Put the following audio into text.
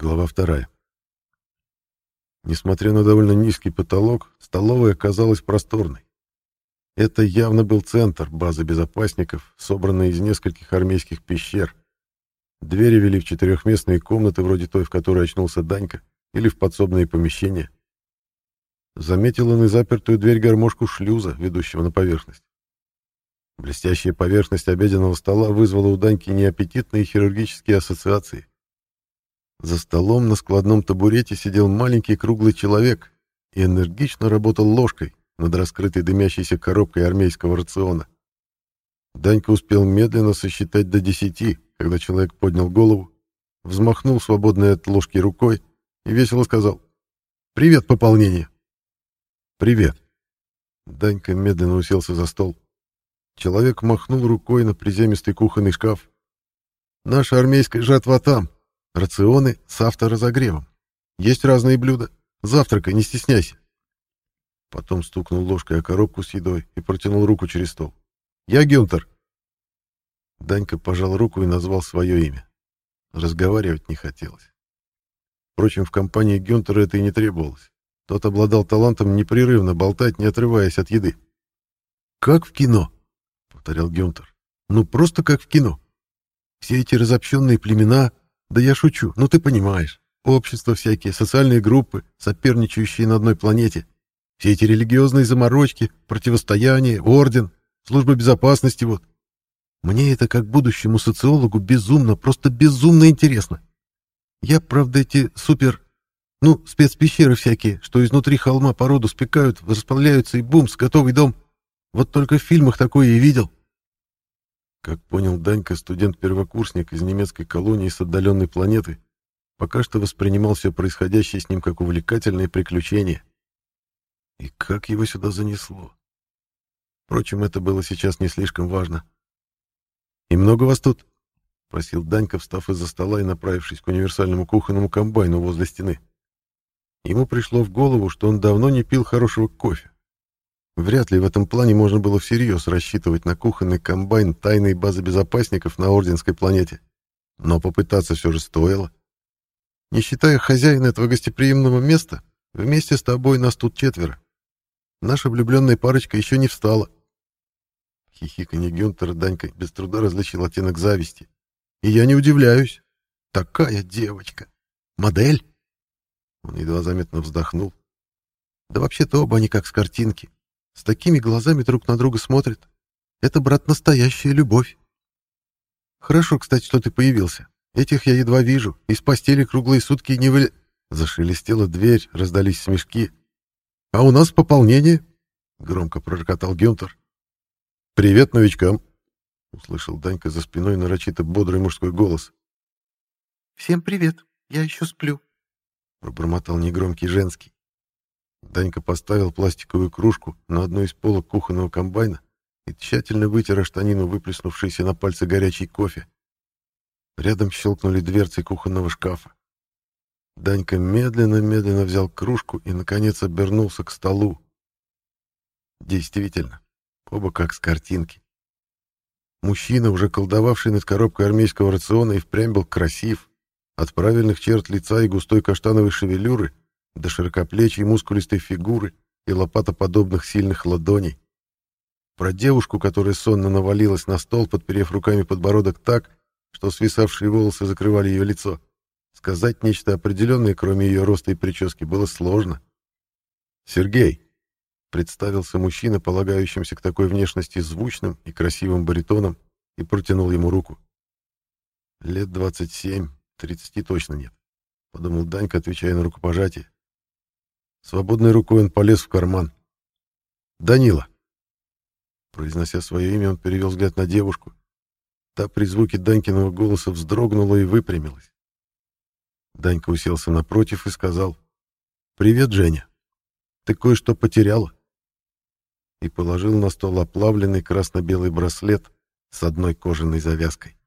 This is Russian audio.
Глава вторая. Несмотря на довольно низкий потолок, столовая казалась просторной. Это явно был центр базы безопасников, собранной из нескольких армейских пещер. Двери вели в четырехместные комнаты, вроде той, в которой очнулся Данька, или в подсобные помещения. Заметил он и запертую дверь-гармошку шлюза, ведущего на поверхность. Блестящая поверхность обеденного стола вызвала у Даньки неаппетитные хирургические ассоциации. За столом на складном табурете сидел маленький круглый человек и энергично работал ложкой над раскрытой дымящейся коробкой армейского рациона. Данька успел медленно сосчитать до десяти, когда человек поднял голову, взмахнул свободной от ложки рукой и весело сказал «Привет, пополнение!» «Привет!» Данька медленно уселся за стол. Человек махнул рукой на приземистый кухонный шкаф. «Наша армейская жатва там. Рационы с авторазогревом. Есть разные блюда. Завтракай, не стесняйся». Потом стукнул ложкой о коробку с едой и протянул руку через стол. «Я Гюнтер». Данька пожал руку и назвал свое имя. Разговаривать не хотелось. Впрочем, в компании Гюнтера это и не требовалось. Тот обладал талантом непрерывно болтать, не отрываясь от еды. «Как в кино», — повторял Гюнтер. «Ну, просто как в кино. Все эти разобщенные племена... Да я шучу, ну ты понимаешь. Общества всякие, социальные группы, соперничающие на одной планете. Все эти религиозные заморочки, противостояние, орден, служба безопасности вот. Мне это как будущему социологу безумно, просто безумно интересно. Я, правда, эти супер... Ну, спецпещеры всякие, что изнутри холма породу спекают, расплавляются и бумс, готовый дом. Вот только в фильмах такое и видел. Как понял Данька, студент-первокурсник из немецкой колонии с отдаленной планеты, пока что воспринимал все происходящее с ним как увлекательное приключение. И как его сюда занесло? Впрочем, это было сейчас не слишком важно. «И много вас тут?» — просил Данька, встав из-за стола и направившись к универсальному кухонному комбайну возле стены. Ему пришло в голову, что он давно не пил хорошего кофе. Вряд ли в этом плане можно было всерьез рассчитывать на кухонный комбайн тайной базы безопасников на Орденской планете. Но попытаться все же стоило. Не считая хозяина этого гостеприимного места, вместе с тобой нас тут четверо. Наша влюбленная парочка еще не встала. Хихиканье Гюнтера Данька без труда различил оттенок зависти. И я не удивляюсь. Такая девочка. Модель? Он едва заметно вздохнул. Да вообще-то оба они как с картинки. С такими глазами друг на друга смотрят. Это, брат, настоящая любовь. Хорошо, кстати, что ты появился. Этих я едва вижу. Из постели круглые сутки не вы... Зашелестела дверь, раздались смешки. «А у нас пополнение», — громко пророкотал Гюнтер. «Привет новичкам», — услышал Данька за спиной нарочито бодрый мужской голос. «Всем привет, я еще сплю», — пробормотал негромкий женский. Данька поставил пластиковую кружку на одну из полок кухонного комбайна и тщательно вытер штанину, выплеснувшийся на пальцы горячий кофе. Рядом щелкнули дверцы кухонного шкафа. Данька медленно-медленно взял кружку и, наконец, обернулся к столу. Действительно, оба как с картинки. Мужчина, уже колдовавший над коробкой армейского рациона, и впрямь был красив. От правильных черт лица и густой каштановой шевелюры до широкоплечей мускулистой фигуры и лопатоподобных сильных ладоней. Про девушку, которая сонно навалилась на стол, подперев руками подбородок так, что свисавшие волосы закрывали ее лицо. Сказать нечто определенное, кроме ее роста и прически, было сложно. «Сергей», — представился мужчина, полагающимся к такой внешности звучным и красивым баритоном, и протянул ему руку. «Лет двадцать семь, тридцати точно нет», — подумал Данька, отвечая на рукопожатие. Свободной рукой он полез в карман. «Данила». Произнося свое имя, он перевел взгляд на девушку. Та при звуке Данькиного голоса вздрогнула и выпрямилась. Данька уселся напротив и сказал, «Привет, Женя. Ты кое-что потеряла?» И положил на стол оплавленный красно-белый браслет с одной кожаной завязкой.